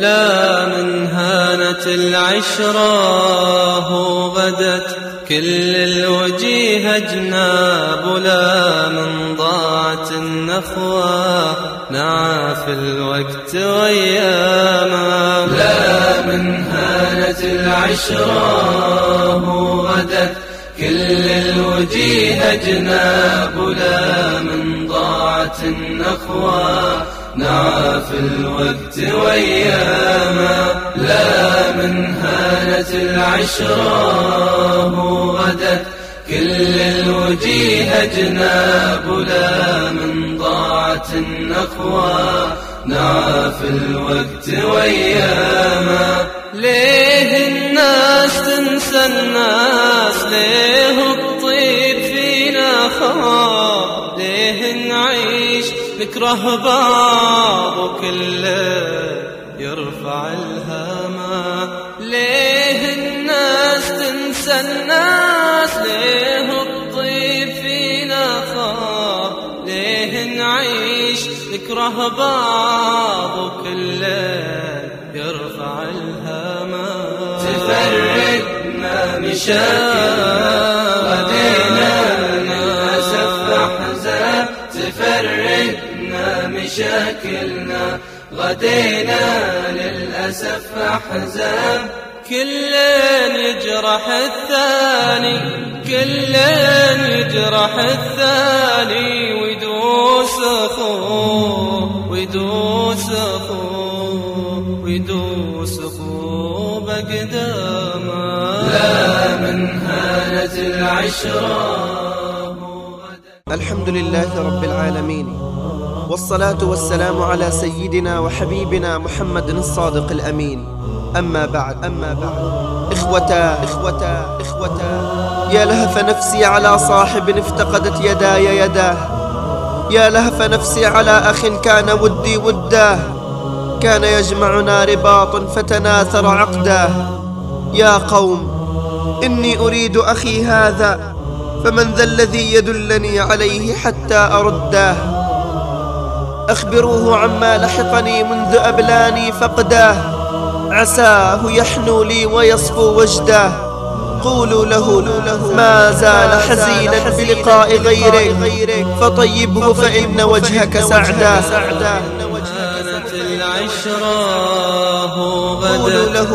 لا من هانت العشرة بدت كل الوجيه أجناب لا من ضاعت النخوة نعى في الوقت وياما. لا من هانت العشرة غدت كل الوجيه أجناب لا من ضاعت النخوة نعى في الوقت وياما لا من هانت العشرة غدت كل الوجيه أجناب لا من ضاعت النخوة نعى في الوقت وياما ليه الناس تنسى الناس؟ ليه الطيب فينا خاب ليه نعيش نكره بعض وكل يرفع الهامة ليه الناس تنسى الناس؟ ليه الطيب فينا خاب ليه نعيش؟ نكره بعض وكل يرفع الهامة تفرقنا مشاكل مشاكلنا. غدينا للأسف أحزاب كل يجرح الثاني. كل يجرح الثاني. ويدوس أخوه. ويدوس أخوه. ويدوس أخوه بقدامه. لا من هانت العشرة. الحمد لله رب العالمين. والصلاة والسلام على سيدنا وحبيبنا محمد الصادق الأمين. أما بعد أما بعد. إخوتا إخوتا إخوتا يا لهف نفسي على صاحب افتقدت يداي يداه. يا لهف نفسي على أخ كان ودي وداه. كان يجمعنا رباط فتناثر عقداه. يا قوم إني أريد أخي هذا فمن ذا الذي يدلني عليه حتى أرداه. أخبروه عما لحقني منذ أبلاني فقداه عساه يحنو لي ويصفو وجداه قولوا له ما زال حزينا بلقاء غيرك فطيبه فإن وجهك سعدا كانت العشرة له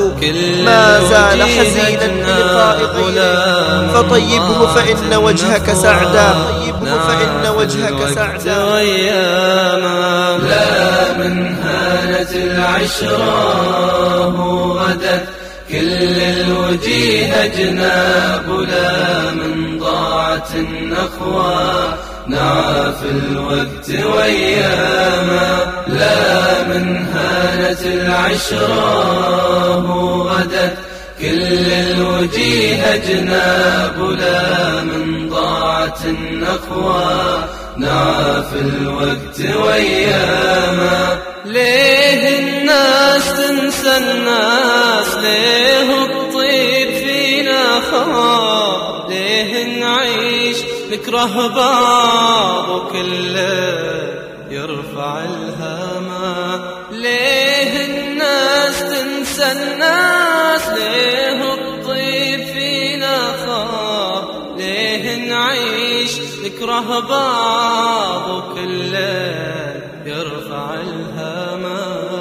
ما زال حزينا بلقاء غيرك فطيبه فإن وجهك سعدا. طيبه فإن وجهك سعدا. وياما لا من هانت العشرة غدت كل الوجيه أجناب. لا من ضاعت النخوة. نعى في الوقت وياما لا من هانت العشرة غدت كل الوجيه أجناب لا من ضاعت النخوة نعى في الوقت وياما. ليه الناس تنسى الناس؟ ليه الطيب فينا خاب ليه نعيش نكره بعض وكل يرفع الهامة ليه الناس تنسى الناس؟ ليه الطيب فينا خاب ليه نعيش نكره بعض وكل يرفع الهامة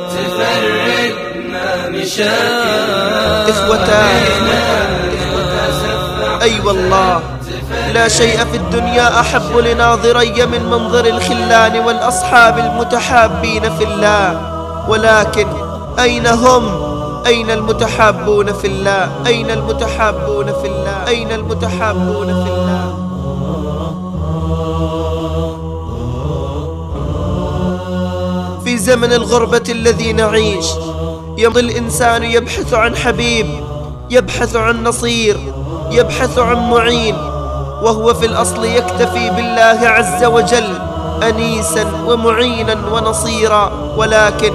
تفرقنا مشاكل. إخوتا أي والله. لا شيء في الدنيا أحب لناظري من منظر الخلان والأصحاب المتحابين في الله ولكن أين هم؟ أين المتحابون في الله؟ أين المتحابون في الله؟ أين المتحابون في الله؟ في زمن الغربة الذي نعيش يمضي الإنسان يبحث عن حبيب يبحث عن نصير يبحث عن معين وهو في الأصل يكتفي بالله عز وجل أنيسا ومعينا ونصيرا ولكن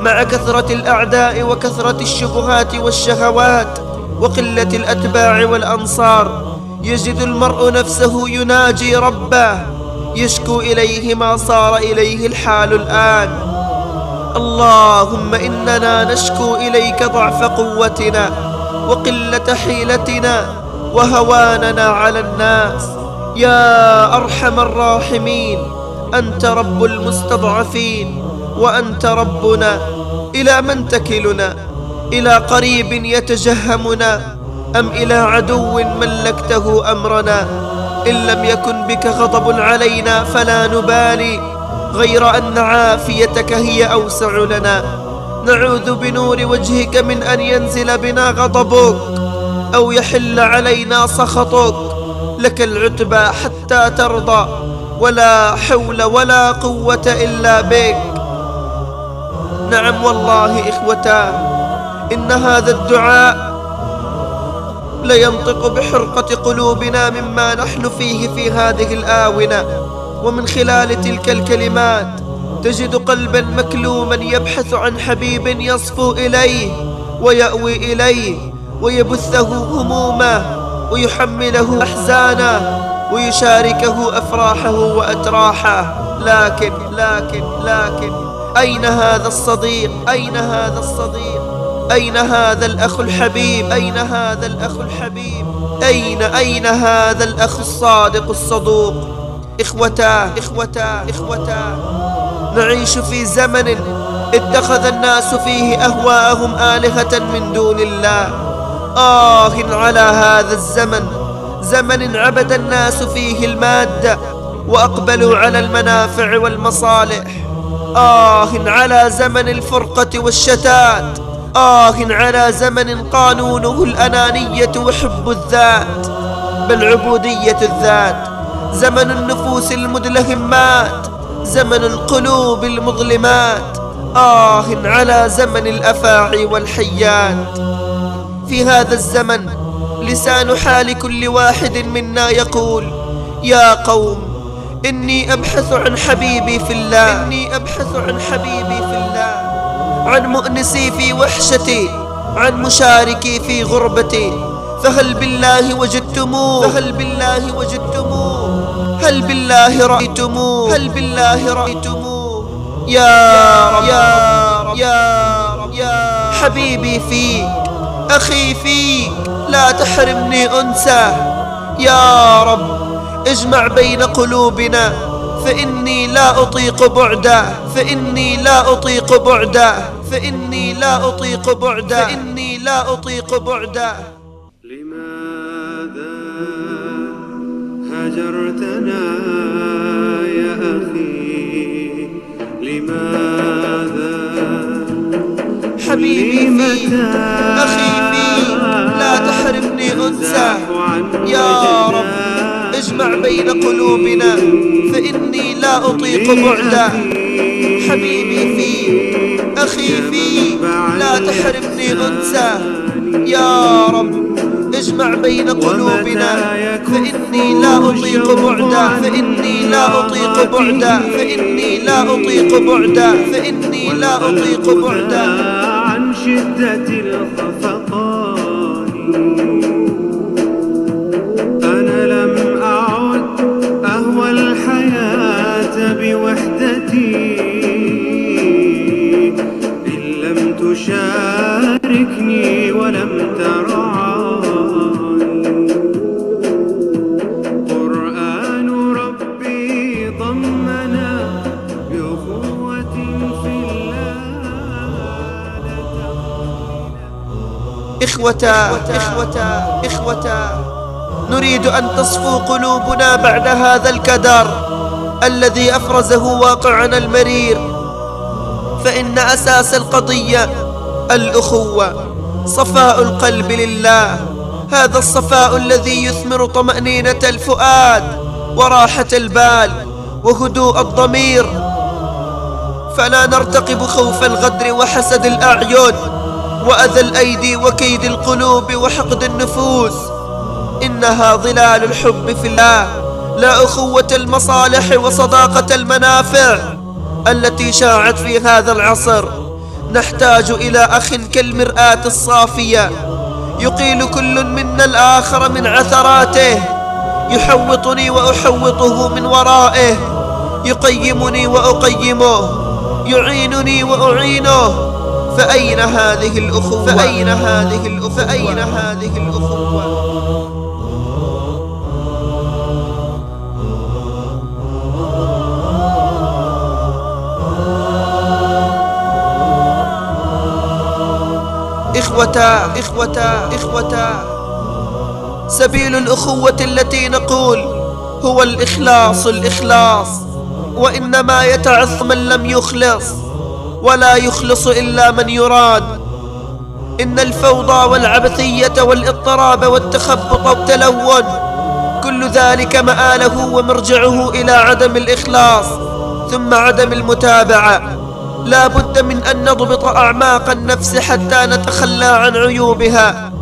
مع كثرة الأعداء وكثرة الشبهات والشهوات وقلة الأتباع والأنصار يجد المرء نفسه يناجي ربه يشكو إليه ما صار إليه الحال الآن. اللهم إننا نشكو إليك ضعف قوتنا وقلة حيلتنا وهواننا على الناس. يا أرحم الراحمين أنت رب المستضعفين وأنت ربنا إلى من تكلنا؟ إلى قريب يتجهمنا؟ أم إلى عدو ملكته أمرنا؟ إن لم يكن بك غضب علينا فلا نبالي. غير أن عافيتك هي أوسع لنا. نعوذ بنور وجهك من أن ينزل بنا غضبك. أو يحل علينا سخطك لك العتبى حتى ترضى ولا حول ولا قوة إلا بك. نعم والله إخوتاه إن هذا الدعاء لينطق بحرقة قلوبنا مما نحن فيه في هذه الآونة ومن خلال تلك الكلمات تجد قلبا مكلوما يبحث عن حبيب يصفو إليه ويأوي إليه. ويبثه همومه ويحمله أحزانه ويشاركه أفراحه وأتراحه. لكن لكن لكن أين هذا الصديق؟ أين هذا الصديق؟ أين هذا الأخ الحبيب؟ أين هذا الأخ الحبيب؟ أين أين هذا الأخ الصادق الصدوق؟ إخوتاه إخوتاه إخوتاه نعيش في زمن اتخذ الناس فيه أهواءهم آلهة من دون الله. آه على هذا الزمن زمن عبد الناس فيه المادة وأقبلوا على المنافع والمصالح. آه على زمن الفرقة والشتات آه على زمن قانونه الأنانية وحب الذات. بل عبودية الذات زمن النفوس المدلهمات زمن القلوب المظلمات. آه على زمن الأفاعي والحيات. في هذا الزمن لسان حال كل واحد منا يقول يا قوم إني أبحث عن حبيبي في الله. إني أبحث عن حبيبي في الله. عن مؤنسي في وحشتي عن مشاركي في غربتي. فهل بالله وجدتموه؟ فهل بالله وجدتموه؟ هل بالله رأيتموه؟ هل بالله رأيتموه؟ يا رب يا رب يا رب يا حبيبي فيك أخي فيك لا تحرمني أنساه يا رب اجمع بين قلوبنا. فإني لا أطيق بعده فإني لا أطيق بعده فإني لا أطيق بعده فإني لا أطيق بعده. لماذا هجرتنا يا أخي؟ لماذا حبيبي فيك. قلوبنا فإني لا أطيق بعده. حبيبي فيك أخي فيك لا تحرمني أنساه يا رب اجمع بين قلوبنا. فإني لا أطيق بعده. فإني لا أطيق بعده. فإني لا أطيق بعده. فإني لا أطيق بعده. عن شدة الخفقان تشاركني ولم ترعاني قرآن ربي ضمنا بأخوة في الله إخوتا إخوتا إخوتا نريد أن تصفو قلوبنا بعد هذا الكدر الذي أفرزه واقعنا المرير. فإن أساس القضية الأخوة. صفاء القلب لله. هذا الصفاء الذي يثمر طمأنينة الفؤاد وراحة البال وهدوء الضمير. فلا نرتقب خوف الغدر وحسد الأعين وأذى الأيدي وكيد القلوب وحقد النفوس. إنها ظلال الحب في الله. لا أخوة المصالح وصداقة المنافع التي شاعت في هذا العصر. نحتاج إلى أخ كالمرآة الصافية. يقيل كل منا الآخر من عثراته. يحوطني وأحوطه من ورائه. يقيمني وأقيمه. يعينني وأعينه. فأين هذه الأخوة؟ فأين هذه الأخوة؟ فأين هذه الأخوة إخوتا إخوتا إخوتا سبيل الأخوة التي نقول هو الإخلاص الإخلاص. وإنما يتعث من لم يخلص ولا يخلص إلا من يراد. إن الفوضى والعبثية والإضطراب والتخبط والتلون كل ذلك مآله ومرجعه إلى عدم الإخلاص ثم عدم المتابعة. لا بد من أن نضبط أعماق النفس حتى نتخلى عن عيوبها.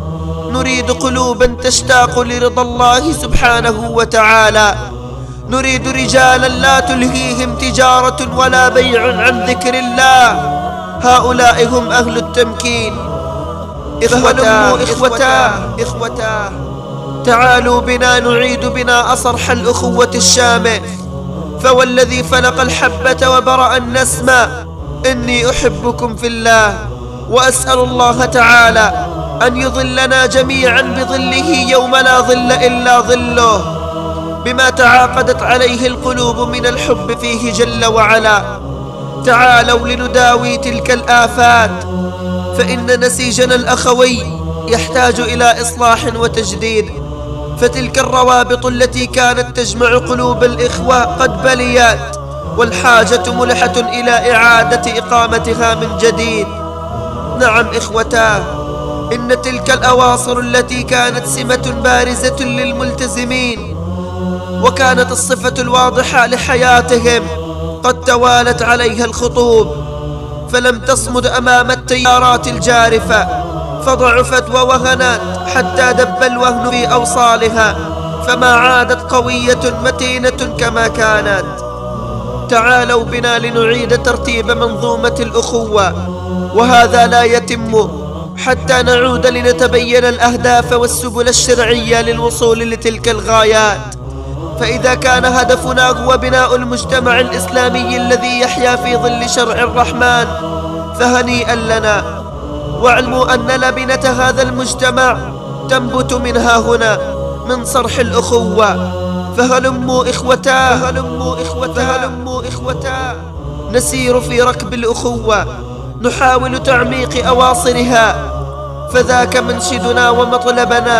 نريد قلوبا تشتاق لرضا الله سبحانه وتعالى. نريد رجالا لا تلهيهم تجارة ولا بيع عن ذكر الله. هؤلاء هم أهل التمكين. إخوتا إخوتا إخوتا تعالوا بنا نعيد بنا أصرح الأخوة الشامخ فوالذي فلق الحبة وبرأ النسمة. إني أحبكم في الله وأسأل الله تعالى أن يظلنا جميعا بظله يوم لا ظل إلا ظله بما تعاقدت عليه القلوب من الحب فيه جل وعلا. تعالوا لنداوي تلك الآفات فإن نسيجنا الأخوي يحتاج إلى إصلاح وتجديد. فتلك الروابط التي كانت تجمع قلوب الإخوة قد بليت. والحاجة ملحة إلى إعادة إقامتها من جديد. نعم إخوتاه إن تلك الأواصر التي كانت سمة بارزة للملتزمين وكانت الصفة الواضحة لحياتهم قد توالت عليها الخطوب. فلم تصمد أمام التيارات الجارفة فضعفت ووهنت حتى دب الوهن في أوصالها فما عادت قوية متينة كما كانت. تعالوا بنا لنعيد ترتيب منظومة الأخوة وهذا لا يتم حتى نعود لنتبين الأهداف والسبل الشرعية للوصول لتلك الغايات. فإذا كان هدفنا هو بناء المجتمع الإسلامي الذي يحيا في ظل شرع الرحمن فهنيئا لنا. واعلموا أن لبنة هذا المجتمع تنبت منها هنا من صرح الأخوة. فهلموا إخوتا فهلموا إخوتا فهلموا إخوتا نسير في ركب الأخوة نحاول تعميق أواصرها فذاك منشدنا ومطلبنا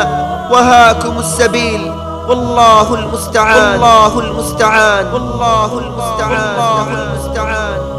وهاكم السبيل والله المستعان والله المستعان والله المستعان. والله المستعان.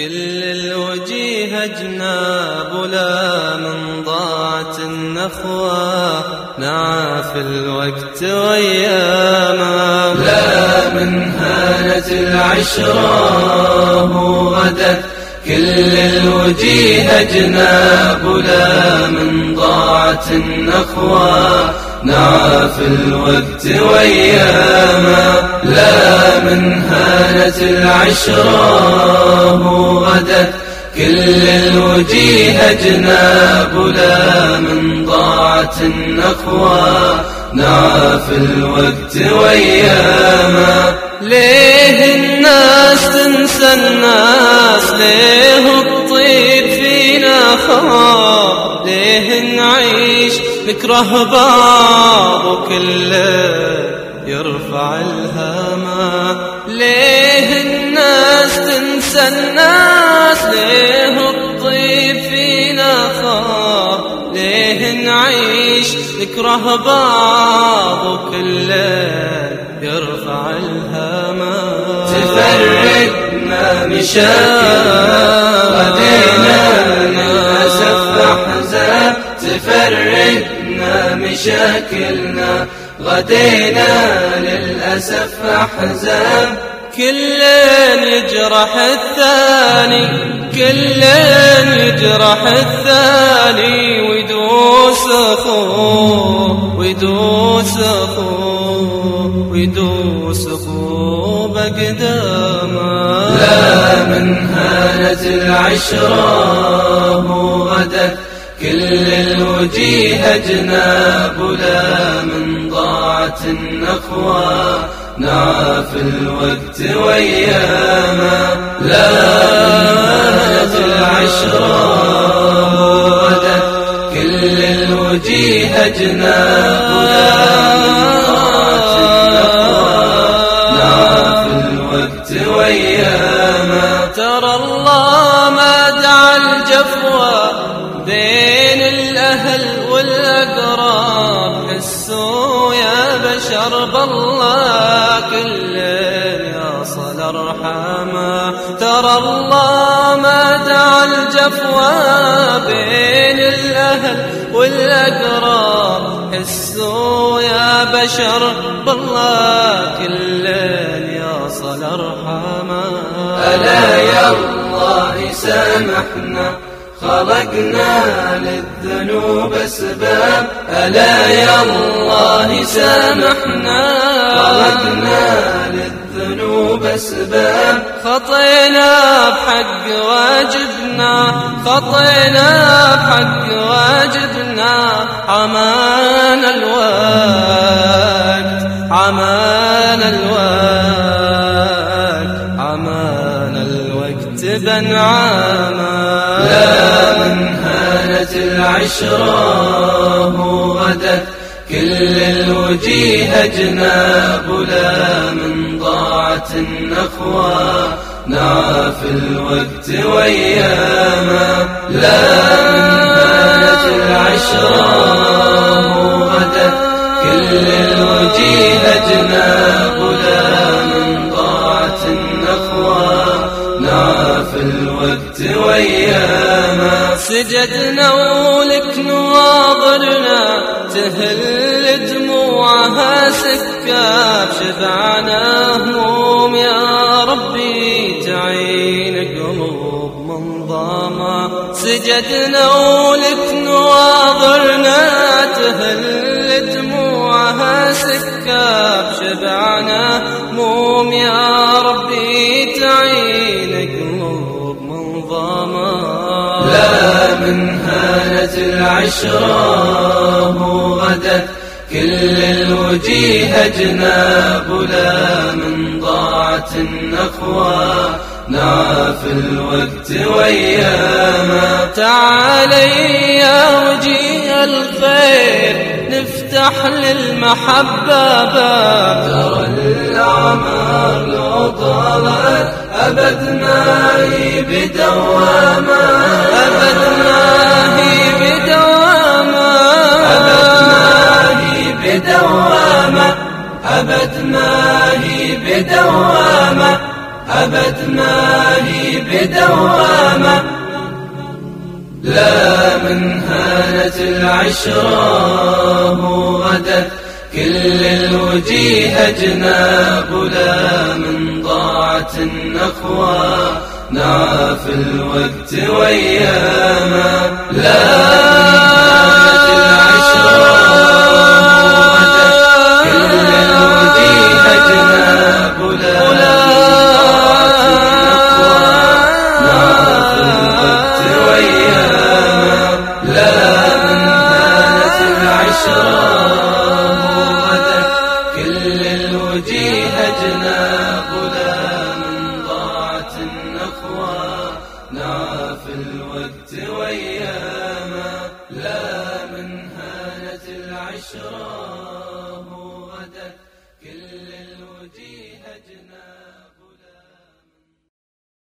كل الوجيه أجناب لا من ضاعت النخوة. نعاف الوقت وياما لا من هانت العشرة غدت كل الوجيه أجناب لا من ضاعت النخوة. نعاف الوقت وياما لا من هانت العشرة غدت كل الوجيه أجناب لا من ضاعت النخوة نعاف الوقت وياما ليه الناس تنسى الناس؟ ليه الطيب فينا خاب ليه نعيش نكره بعض وكل يرفع الهامة ليه الناس تنسى الناس؟ ليه الطيب فينا خاب ليه نعيش نكره بعض وكل يرفع الهامة تفرقنا مشاكل غدينا أحزاب تفرقنا مشاكلنا غدينا للأسف أحزاب. كل يجرح الثاني كل يجرح الثاني ويدوس أخوه ويدوس أخوه. ويدوس أخوه بقدامه لا من هانت العشرة غدت كل الوجيه أجناب لا من ضاعت النخوة نعاف الوقت وياما لا من العشرة غدت كل الوجيه أجناب لا الأهل والأقراب حسوا يا بشر بالله كل يصل أرحامه ألا يا الله سامحنا خلقنا للذنوب أسباب. ألا يا الله سامحنا خلقنا للذنوب أسباب. خطينا بحق واجبنا. خطينا بحق واجبنا. عمان الوقت. عمان الوقت. عمان الوقت بنعاما لا من هانت العشرة غدت كل الوجيه أجناب. لا من ضاعت النخوة نعاف الوقت وياما لا من هانت العشرة غدت كل الوجيه أجناب لا من ضاعت النخوة نعاف الوقت وياما سجدنا ولك نواظرنا تهل دموعها سكاب شبعنا هموم يا ربي تعين قلوب منظمة سجدنا ولك نواظرنا تهل دموعها سكاب شبعنا هموم يا ربي تعين قلوب منظمة لا من هانت العشرة غدت كل الوجيه أجناب لا من ضاعت النخوة نعاف الوقت وياما تعالي يا وجيه الخير نفتح للمحبة باب. ترى الأعمار لو طالت أبد ما هي بدوامة. أبد ما هي بدوامة. بدوامة. أبد ما هي بدوامة. أبد ما هي بدوامة. لا من هانت العشرة غدت. كل الوجيه أجناب لا من ضاعت النخوة. نعاف الوقت وياما. لا